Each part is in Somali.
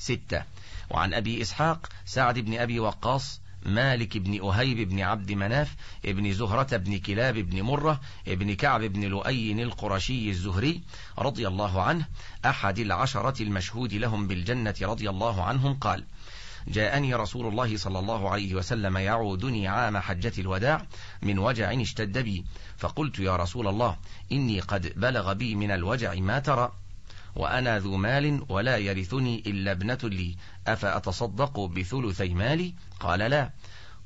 ستة وعن أبي إسحاق سعد بن أبي وقاص مالك بن أهيب بن عبد مناف بن زهرة بن كلاب بن مرة بن كعب بن لؤي القرشي الزهري رضي الله عنه أحد العشرة المشهود لهم بالجنة رضي الله عنهم قال جاءني رسول الله صلى الله عليه وسلم يعودني عام حجة الوداع من وجع اشتد بي فقلت يا رسول الله إني قد بلغ بي من الوجع ما ترى وأنا ذو مال ولا يرثني إلا ابنة لي أفأتصدق بثلثي مالي قال لا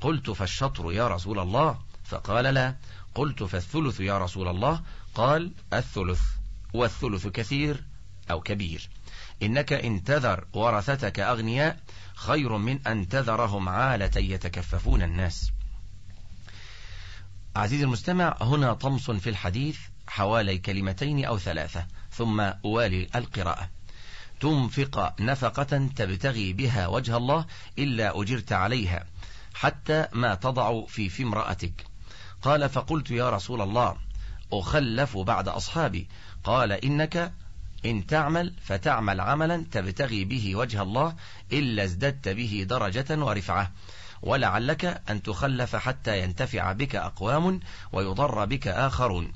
قلت فالشطر يا رسول الله فقال لا قلت فالثلث يا رسول الله قال الثلث والثلث كثير أو كبير إنك انتذر ورثتك أغنياء خير من أنتذرهم عالة يتكففون الناس عزيز المستمع هنا طمس في الحديث حوالي كلمتين أو ثلاثة ثم أوالي القراءة تنفق نفقة تبتغي بها وجه الله إلا أجرت عليها حتى ما تضع في في امرأتك قال فقلت يا رسول الله أخلف بعد أصحابي قال إنك إن تعمل فتعمل عملا تبتغي به وجه الله إلا ازددت به درجة ورفعة ولعلك أن تخلف حتى ينتفع بك أقوام ويضر بك آخرون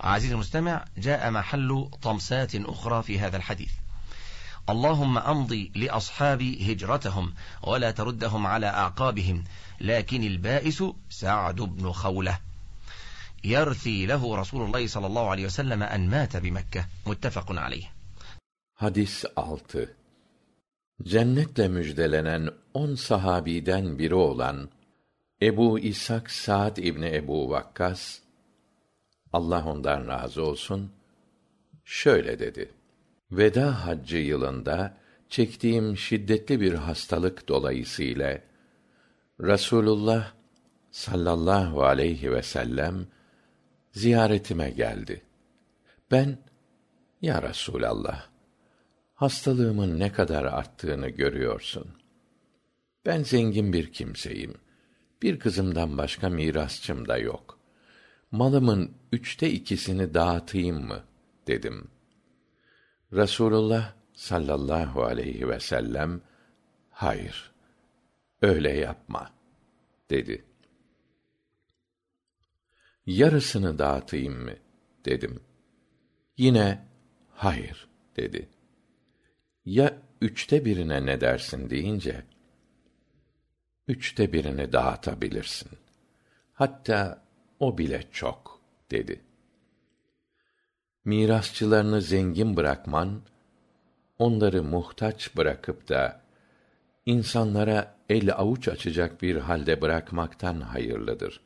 عزيز المستمع جاء محل طمسات أخرى في هذا الحديث اللهم أمضي لأصحابي هجرتهم ولا تردهم على أعقابهم لكن البائس سعد بن خولة يرثي له رسول الله صلى الله عليه وسلم أن مات بمكة متفق عليه aleyh. Hadis 6 Cennetle müjdelenen on sahabiden biri olan Ebu İshak Sa'd İbni Ebu Vakkas, Allah ondan razı olsun şöyle dedi. Veda haccı yılında çektiğim şiddetli bir hastalık dolayısıyla Rasulullah sallallahu aleyhi ve sellem ziyaretime geldi. Ben ya Resulallah hastalığımın ne kadar arttığını görüyorsun. Ben zengin bir kimseyim. Bir kızımdan başka mirasçım da yok. Malımın üçte ikisini dağıtayım mı? dedim. Rasulullah sallallahu aleyhi ve sellem, hayır, öyle yapma, dedi. Yarısını dağıtayım mı? dedim. Yine, hayır, dedi. Ya üçte birine ne dersin deyince, üçte birini dağıtabilirsin. Hatta o bile çok, dedi. Mirasçılarını zengin bırakman, onları muhtaç bırakıp da, insanlara el avuç açacak bir halde bırakmaktan hayırlıdır.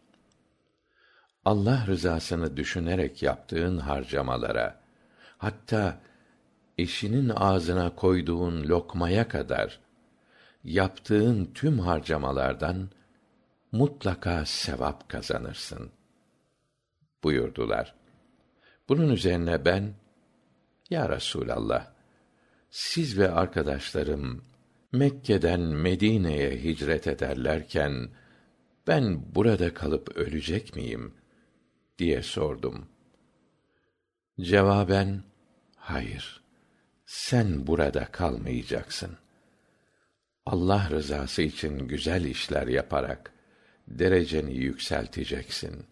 Allah rızasını düşünerek yaptığın harcamalara, hatta eşinin ağzına koyduğun lokmaya kadar yaptığın tüm harcamalardan mutlaka sevap kazanırsın buyurdular. Bunun üzerine ben Ya Resulallah siz ve arkadaşlarım Mekke'den Medine'ye hicret ederlerken ben burada kalıp ölecek miyim diye sordum. Cevaben hayır sen burada kalmayacaksın. Allah rızası için güzel işler yaparak dereceni yükselteceksin.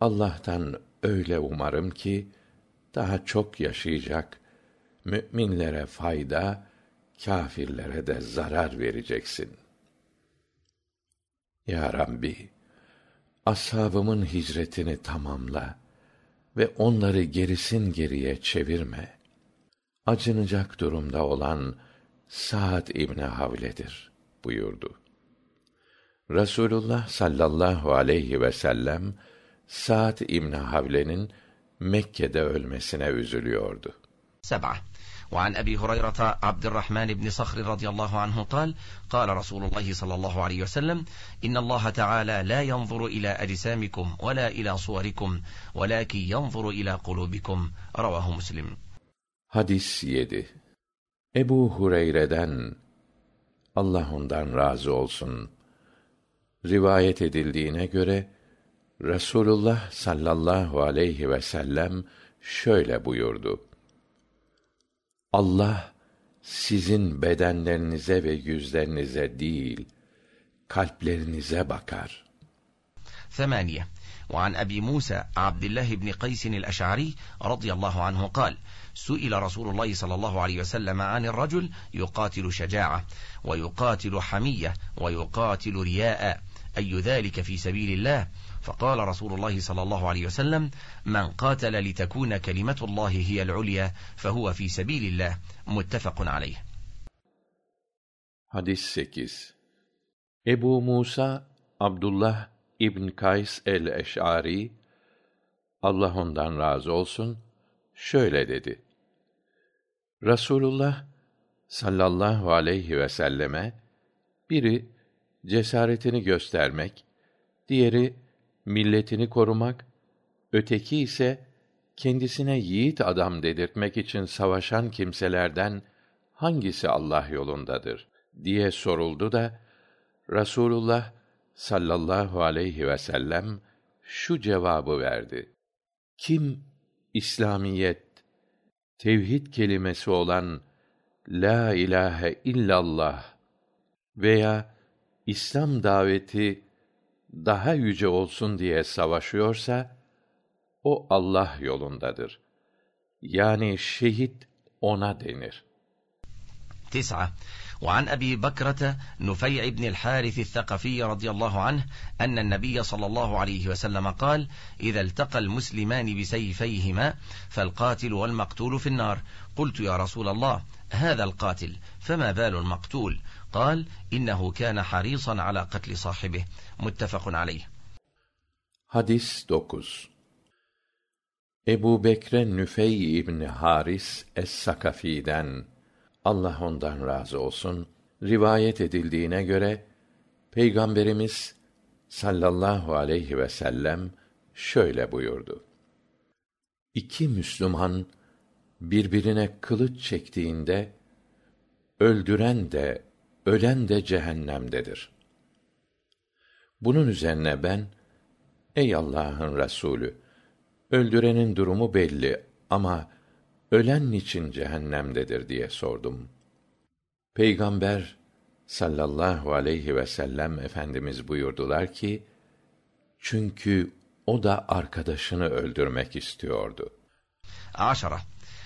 Allah'tan öyle umarım ki daha çok yaşayacak, müminlere fayda, kâfirlere de zarar vereceksin. Ya Rabbi, ashabımın hicretini tamamla ve onları gerisin geriye çevirme. Acınacak durumda olan Sa'd İbni Havle'dir buyurdu. Rasulullah sallallahu aleyhi ve sellem Sa'd İbni Havle'nin Mekke'de ölmesine üzülüyordu. سبعة وعن أبي هريرة عبد الرحمن بن صخر رضي الله عنه قال قال رسول الله صلى الله عليه وسلم إن الله تعالى لا ينظر إلى أجسامكم ولا إلى صوركم ولكن ينظر إلى قلوبكم رواه مسلم Hadis 7 Ebu Hureyre'den Allah ondan razı olsun rivayet edildiğine göre Rasulullah sallallahu aleyhi ve sellem şöyle buyurdu. Allah sizin bedenlerinize ve yüzlerinize değil kalplerinize bakar. ثمانية وعن أبي موسى عبد الله بن قيس الأشعري رضي الله عنه قال سئل رسول الله صلى الله عليه وسلم عن الرجل يقاتل شجاعة ويقاتل حمية ويقاتل رياء أي ذلك في سبيل الله؟ فقال رسول الله صلى الله عليه وسلم من قاتل لتكون كلمة الله هي العليا فهو في سبيل الله. متفق عليه. Hadis 8 Ebu Musa Abdullah İbn Kays el-Eş'ari Allah ondan razı olsun şöyle dedi. Rasulullah sallallahu aleyhi ve selleme biri cesaretini göstermek, diğeri milletini korumak, öteki ise kendisine yiğit adam dedirtmek için savaşan kimselerden hangisi Allah yolundadır diye soruldu da Rasulullah sallallahu aleyhi ve sellem şu cevabı verdi. Kim İslamiyet tevhid kelimesi olan la ilahe illallah veya İslam daveti daha yüce olsun diye savaşıyorsa o Allah yolundadır. Yani şehit ona denir. 9 وعن أبي بكرة نفيع بن الحارث الثقفي رضي الله عنه أن النبي صلى الله عليه وسلم قال إذا التقى المسلمان بسيفيهما فالقاتل والمقتول في النار قلت يا رسول الله هذا القاتل فما بال المقتول قال إنه كان حريصا على قتل صاحبه متفق عليه Hadis 9 Ebu Bekre Nüfey İbni Haris Es-Sakafi'den Allah ondan razı olsun rivayet edildiğine göre Peygamberimiz sallallahu aleyhi ve sellem şöyle buyurdu. İki Müslüman birbirine kılıç çektiğinde öldüren de ölen de cehennemdedir. Bunun üzerine ben ey Allah'ın Resulü öldürenin durumu belli ama ölen için cehennemdedir diye sordum. Peygamber sallallahu aleyhi ve sellem efendimiz buyurdular ki çünkü o da arkadaşını öldürmek istiyordu.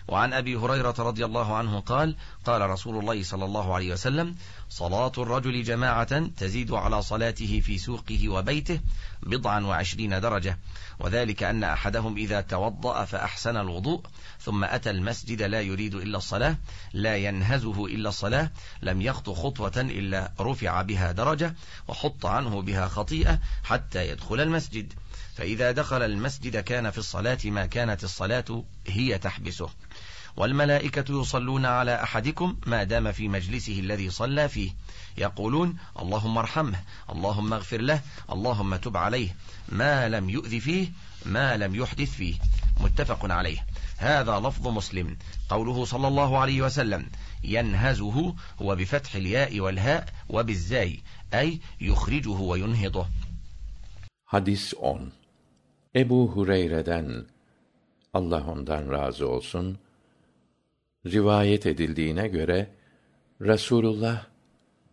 وعن أبي هريرة رضي الله عنه قال قال رسول الله صلى الله عليه وسلم صلاة الرجل جماعة تزيد على صلاته في سوقه وبيته بضعا وعشرين درجة وذلك أن أحدهم إذا توضأ فأحسن الوضوء ثم أتى المسجد لا يريد إلا الصلاة لا ينهزه إلا الصلاة لم يخطو خطوة إلا رفع بها درجة وحط عنه بها خطيئة حتى يدخل المسجد فإذا دخل المسجد كان في الصلاة ما كانت الصلاة هي تحبسه والملائكة يصلون على أحدكم ما دام في مجلسه الذي صلى فيه يقولون اللهم ارحمه اللهم اغفر له اللهم تب عليه ما لم يؤذ فيه ما لم يحدث فيه متفق عليه هذا لفظ مسلم قوله صلى الله عليه وسلم ينهزه هو بفتح الياء والهاء وبالزاي أي يخرجه وينهضه Hadis 10 Ebu Hureyre'den Allah ondan razı olsun rivayet edildiğine göre Rasulullah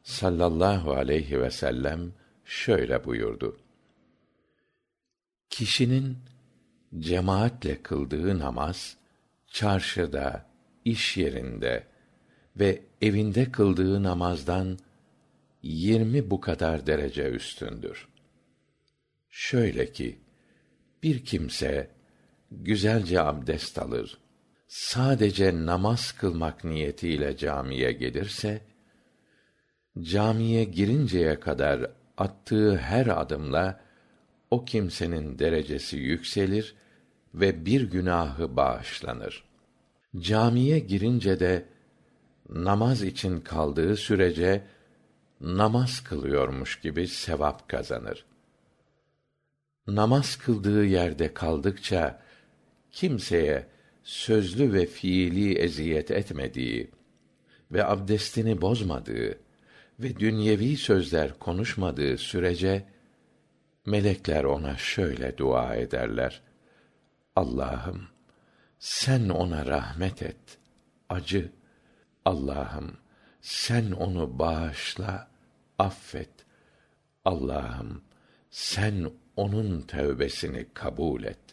sallallahu aleyhi ve sellem şöyle buyurdu. Kişinin cemaatle kıldığı namaz çarşıda, iş yerinde ve evinde kıldığı namazdan yirmi bu kadar derece üstündür. Şöyle ki, bir kimse güzelce abdest alır, sadece namaz kılmak niyetiyle camiye gelirse, camiye girinceye kadar attığı her adımla o kimsenin derecesi yükselir ve bir günahı bağışlanır. Camiye girince de namaz için kaldığı sürece namaz kılıyormuş gibi sevap kazanır. Namaz kıldığı yerde kaldıkça kimseye sözlü ve fiili eziyet etmediği ve abdestini bozmadığı ve dünyevi sözler konuşmadığı sürece melekler ona şöyle dua ederler. Allah'ım sen ona rahmet et, acı Allah'ım sen onu bağışla, affet. Allah'ım sen onun tövbesini kabul et.